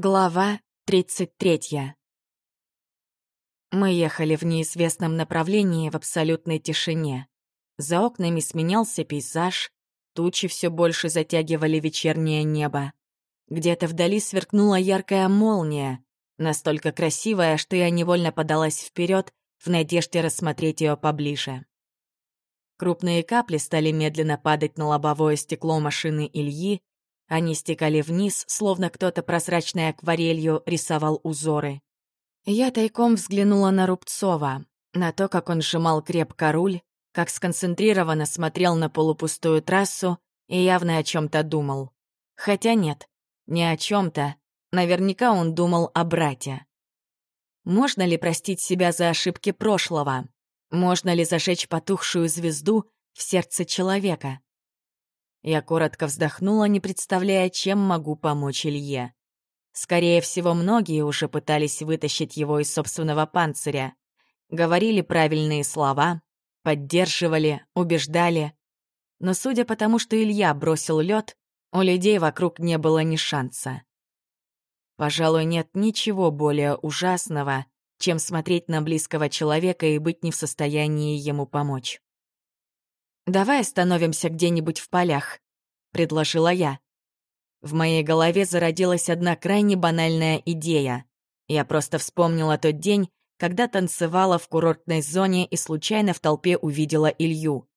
Глава 33. Мы ехали в неизвестном направлении в абсолютной тишине. За окнами сменялся пейзаж, тучи все больше затягивали вечернее небо. Где-то вдали сверкнула яркая молния, настолько красивая, что я невольно подалась вперед в надежде рассмотреть ее поближе. Крупные капли стали медленно падать на лобовое стекло машины Ильи, они стекали вниз, словно кто-то прозрачной акварелью рисовал узоры. Я тайком взглянула на Рубцова, на то, как он сжимал крепко руль, как сконцентрированно смотрел на полупустую трассу и явно о чем то думал. Хотя нет, не о чем то Наверняка он думал о брате. Можно ли простить себя за ошибки прошлого? Можно ли зажечь потухшую звезду в сердце человека? Я коротко вздохнула, не представляя, чем могу помочь Илье. Скорее всего, многие уже пытались вытащить его из собственного панциря. Говорили правильные слова, поддерживали, убеждали. Но судя по тому, что Илья бросил лед, у людей вокруг не было ни шанса. Пожалуй, нет ничего более ужасного, чем смотреть на близкого человека и быть не в состоянии ему помочь. «Давай остановимся где-нибудь в полях», — предложила я. В моей голове зародилась одна крайне банальная идея. Я просто вспомнила тот день, когда танцевала в курортной зоне и случайно в толпе увидела Илью.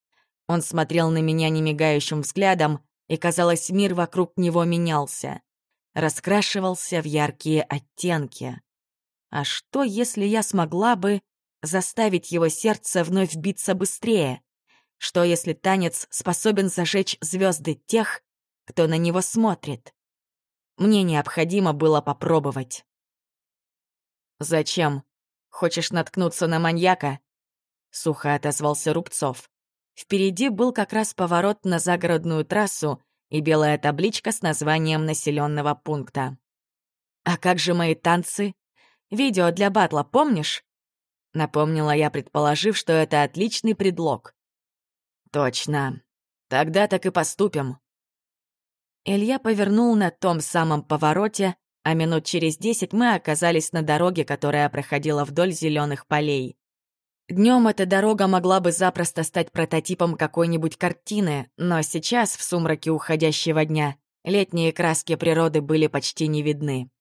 Он смотрел на меня немигающим взглядом, и, казалось, мир вокруг него менялся. Раскрашивался в яркие оттенки. А что, если я смогла бы заставить его сердце вновь биться быстрее? Что если танец способен зажечь звезды тех, кто на него смотрит? Мне необходимо было попробовать. «Зачем? Хочешь наткнуться на маньяка?» Сухо отозвался Рубцов. Впереди был как раз поворот на загородную трассу и белая табличка с названием населенного пункта. «А как же мои танцы? Видео для батла, помнишь?» Напомнила я, предположив, что это отличный предлог. «Точно. Тогда так и поступим». Илья повернул на том самом повороте, а минут через десять мы оказались на дороге, которая проходила вдоль зеленых полей. Днем эта дорога могла бы запросто стать прототипом какой-нибудь картины, но сейчас, в сумраке уходящего дня, летние краски природы были почти не видны.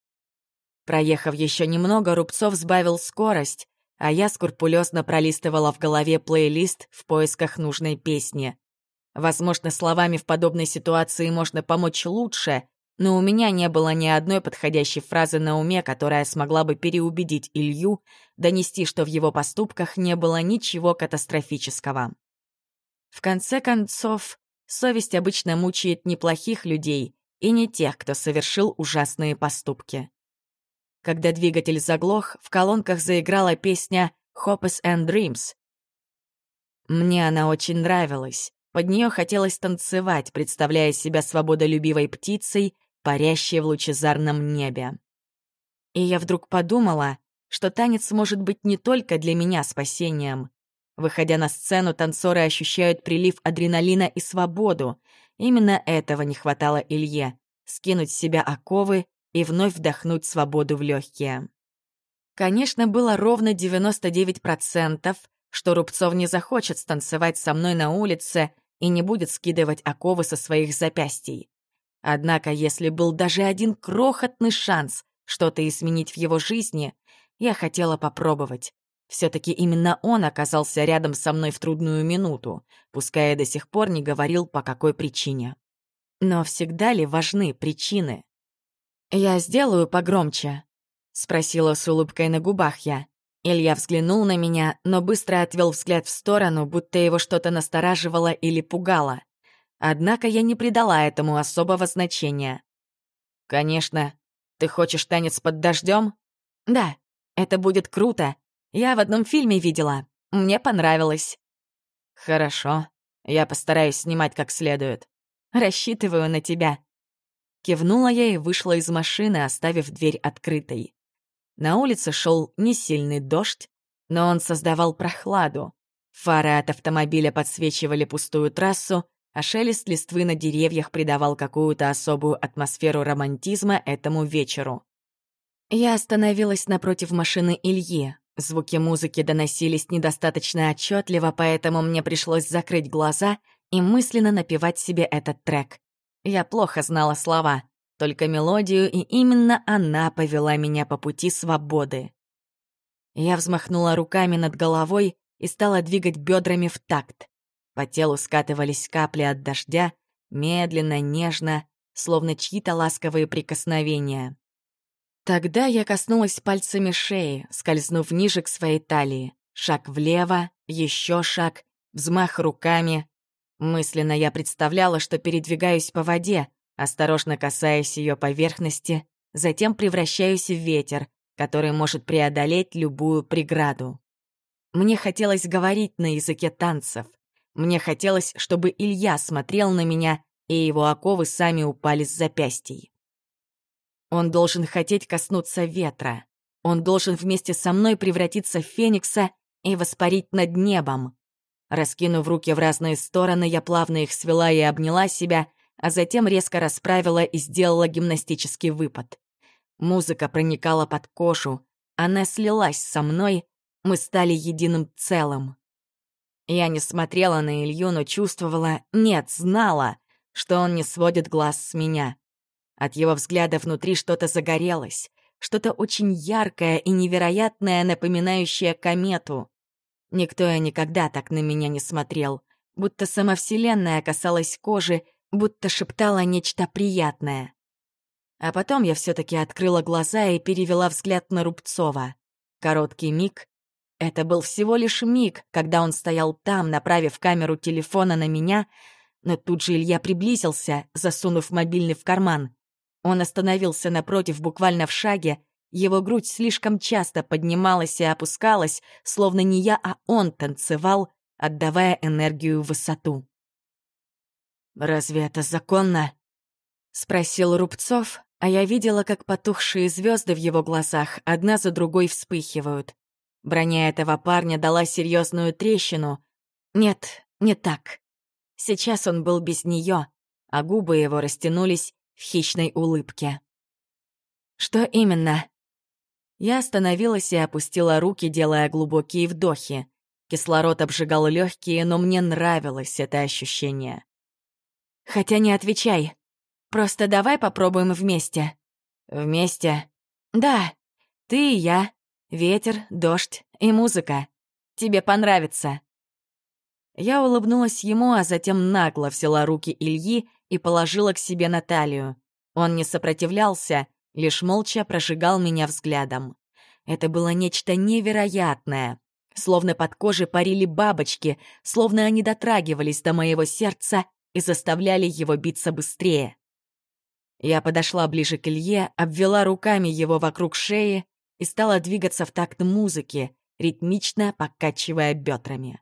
Проехав еще немного, Рубцов сбавил скорость, а я скрупулезно пролистывала в голове плейлист в поисках нужной песни. Возможно, словами в подобной ситуации можно помочь лучше, но у меня не было ни одной подходящей фразы на уме, которая смогла бы переубедить Илью, донести, что в его поступках не было ничего катастрофического. В конце концов, совесть обычно мучает неплохих людей и не тех, кто совершил ужасные поступки. Когда двигатель заглох, в колонках заиграла песня «Hopes and Dreams». Мне она очень нравилась. Под нее хотелось танцевать, представляя себя свободолюбивой птицей, парящей в лучезарном небе. И я вдруг подумала, что танец может быть не только для меня спасением. Выходя на сцену, танцоры ощущают прилив адреналина и свободу. Именно этого не хватало Илье — скинуть с себя оковы и вновь вдохнуть свободу в легкие. Конечно, было ровно 99%, что Рубцов не захочет станцевать со мной на улице и не будет скидывать оковы со своих запястий. Однако, если был даже один крохотный шанс что-то изменить в его жизни, я хотела попробовать. Все-таки именно он оказался рядом со мной в трудную минуту, пускай я до сих пор не говорил, по какой причине. Но всегда ли важны причины? «Я сделаю погромче», — спросила с улыбкой на губах я. Илья взглянул на меня, но быстро отвел взгляд в сторону, будто его что-то настораживало или пугало. Однако я не придала этому особого значения. «Конечно. Ты хочешь танец под дождем? «Да, это будет круто. Я в одном фильме видела. Мне понравилось». «Хорошо. Я постараюсь снимать как следует. Рассчитываю на тебя», Кивнула я и вышла из машины, оставив дверь открытой. На улице шел не сильный дождь, но он создавал прохладу. Фары от автомобиля подсвечивали пустую трассу, а шелест листвы на деревьях придавал какую-то особую атмосферу романтизма этому вечеру. Я остановилась напротив машины Ильи. Звуки музыки доносились недостаточно отчетливо, поэтому мне пришлось закрыть глаза и мысленно напевать себе этот трек. Я плохо знала слова, только мелодию, и именно она повела меня по пути свободы. Я взмахнула руками над головой и стала двигать бедрами в такт. По телу скатывались капли от дождя, медленно, нежно, словно чьи-то ласковые прикосновения. Тогда я коснулась пальцами шеи, скользнув ниже к своей талии. Шаг влево, еще шаг, взмах руками. Мысленно я представляла, что передвигаюсь по воде, осторожно касаясь ее поверхности, затем превращаюсь в ветер, который может преодолеть любую преграду. Мне хотелось говорить на языке танцев. Мне хотелось, чтобы Илья смотрел на меня, и его оковы сами упали с запястий. Он должен хотеть коснуться ветра. Он должен вместе со мной превратиться в феникса и воспарить над небом. Раскинув руки в разные стороны, я плавно их свела и обняла себя, а затем резко расправила и сделала гимнастический выпад. Музыка проникала под кожу, она слилась со мной, мы стали единым целым. Я не смотрела на Илью, но чувствовала, нет, знала, что он не сводит глаз с меня. От его взгляда внутри что-то загорелось, что-то очень яркое и невероятное, напоминающее комету. Никто и никогда так на меня не смотрел, будто сама Вселенная касалась кожи, будто шептала нечто приятное. А потом я все таки открыла глаза и перевела взгляд на Рубцова. Короткий миг. Это был всего лишь миг, когда он стоял там, направив камеру телефона на меня, но тут же Илья приблизился, засунув мобильный в карман. Он остановился напротив буквально в шаге, его грудь слишком часто поднималась и опускалась, словно не я, а он танцевал, отдавая энергию в высоту. «Разве это законно?» — спросил Рубцов, а я видела, как потухшие звезды в его глазах одна за другой вспыхивают. Броня этого парня дала серьезную трещину. Нет, не так. Сейчас он был без нее, а губы его растянулись в хищной улыбке. «Что именно?» Я остановилась и опустила руки, делая глубокие вдохи. Кислород обжигал легкие, но мне нравилось это ощущение. «Хотя не отвечай. Просто давай попробуем вместе». «Вместе?» «Да. Ты и я. Ветер, дождь и музыка. Тебе понравится». Я улыбнулась ему, а затем нагло взяла руки Ильи и положила к себе на талию. Он не сопротивлялся, лишь молча прожигал меня взглядом. Это было нечто невероятное. Словно под кожей парили бабочки, словно они дотрагивались до моего сердца и заставляли его биться быстрее. Я подошла ближе к Илье, обвела руками его вокруг шеи и стала двигаться в такт музыки, ритмично покачивая бедрами.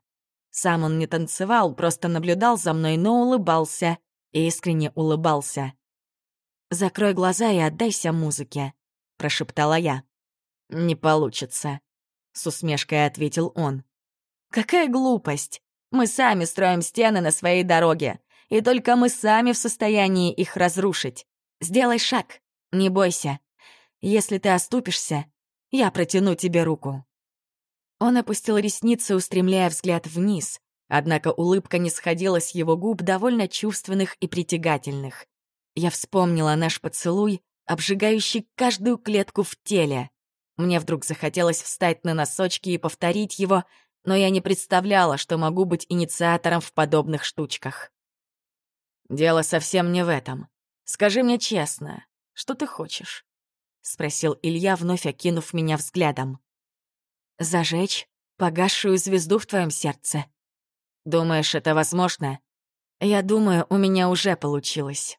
Сам он не танцевал, просто наблюдал за мной, но улыбался, искренне улыбался. «Закрой глаза и отдайся музыке», — прошептала я. «Не получится», — с усмешкой ответил он. «Какая глупость! Мы сами строим стены на своей дороге, и только мы сами в состоянии их разрушить. Сделай шаг, не бойся. Если ты оступишься, я протяну тебе руку». Он опустил ресницы, устремляя взгляд вниз, однако улыбка не сходила с его губ, довольно чувственных и притягательных. Я вспомнила наш поцелуй, обжигающий каждую клетку в теле. Мне вдруг захотелось встать на носочки и повторить его, но я не представляла, что могу быть инициатором в подобных штучках. «Дело совсем не в этом. Скажи мне честно, что ты хочешь?» — спросил Илья, вновь окинув меня взглядом. «Зажечь погасшую звезду в твоем сердце. Думаешь, это возможно? Я думаю, у меня уже получилось».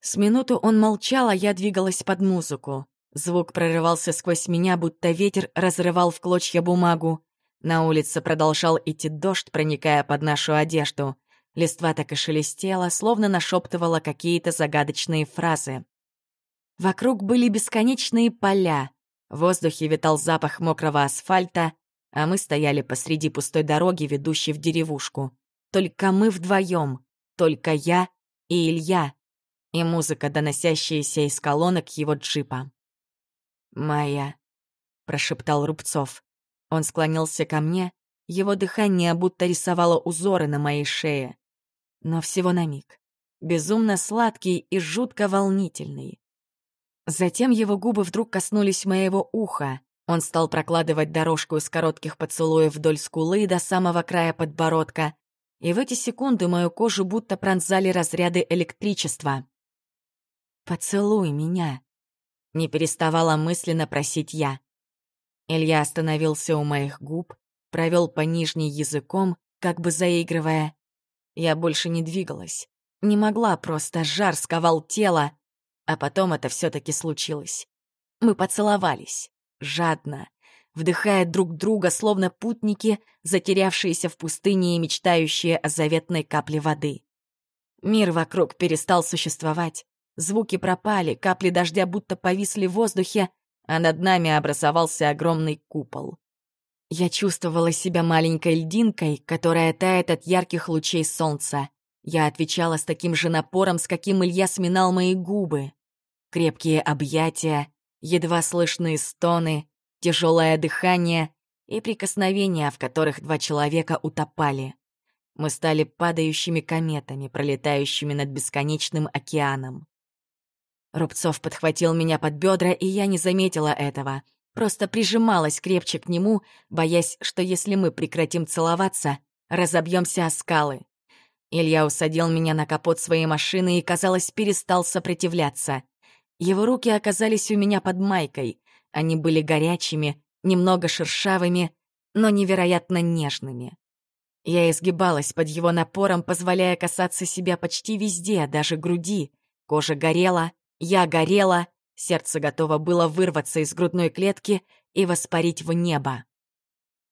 С минуту он молчал, а я двигалась под музыку. Звук прорывался сквозь меня, будто ветер разрывал в клочья бумагу. На улице продолжал идти дождь, проникая под нашу одежду. Листва так и шелестела, словно нашептывала какие-то загадочные фразы. Вокруг были бесконечные поля. В воздухе витал запах мокрого асфальта, а мы стояли посреди пустой дороги, ведущей в деревушку. Только мы вдвоем, только я и Илья, и музыка, доносящаяся из колонок его джипа. «Моя», — прошептал Рубцов. Он склонился ко мне, его дыхание будто рисовало узоры на моей шее. Но всего на миг. Безумно сладкий и жутко волнительный. Затем его губы вдруг коснулись моего уха. Он стал прокладывать дорожку из коротких поцелуев вдоль скулы до самого края подбородка. И в эти секунды мою кожу будто пронзали разряды электричества. «Поцелуй меня», — не переставала мысленно просить я. Илья остановился у моих губ, провел по нижней языком, как бы заигрывая. Я больше не двигалась. Не могла просто, жар сковал тело. А потом это все таки случилось. Мы поцеловались. Жадно. Вдыхая друг друга, словно путники, затерявшиеся в пустыне и мечтающие о заветной капле воды. Мир вокруг перестал существовать. Звуки пропали, капли дождя будто повисли в воздухе, а над нами образовался огромный купол. Я чувствовала себя маленькой льдинкой, которая тает от ярких лучей солнца. Я отвечала с таким же напором, с каким Илья сминал мои губы. Крепкие объятия, едва слышные стоны, тяжелое дыхание и прикосновения, в которых два человека утопали. Мы стали падающими кометами, пролетающими над бесконечным океаном. Рубцов подхватил меня под бедра, и я не заметила этого. Просто прижималась крепче к нему, боясь, что если мы прекратим целоваться, разобьемся о скалы. Илья усадил меня на капот своей машины и, казалось, перестал сопротивляться. Его руки оказались у меня под майкой. Они были горячими, немного шершавыми, но невероятно нежными. Я изгибалась под его напором, позволяя касаться себя почти везде, даже груди. Кожа горела, я горела, сердце готово было вырваться из грудной клетки и воспарить в небо.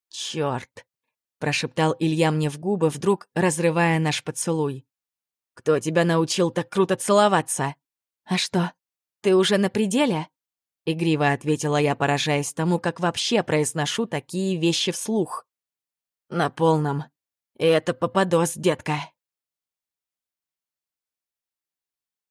«Чёрт!» — прошептал Илья мне в губы, вдруг разрывая наш поцелуй. «Кто тебя научил так круто целоваться?» «А что, ты уже на пределе?» Игриво ответила я, поражаясь тому, как вообще произношу такие вещи вслух. «На полном. И это попадос, детка».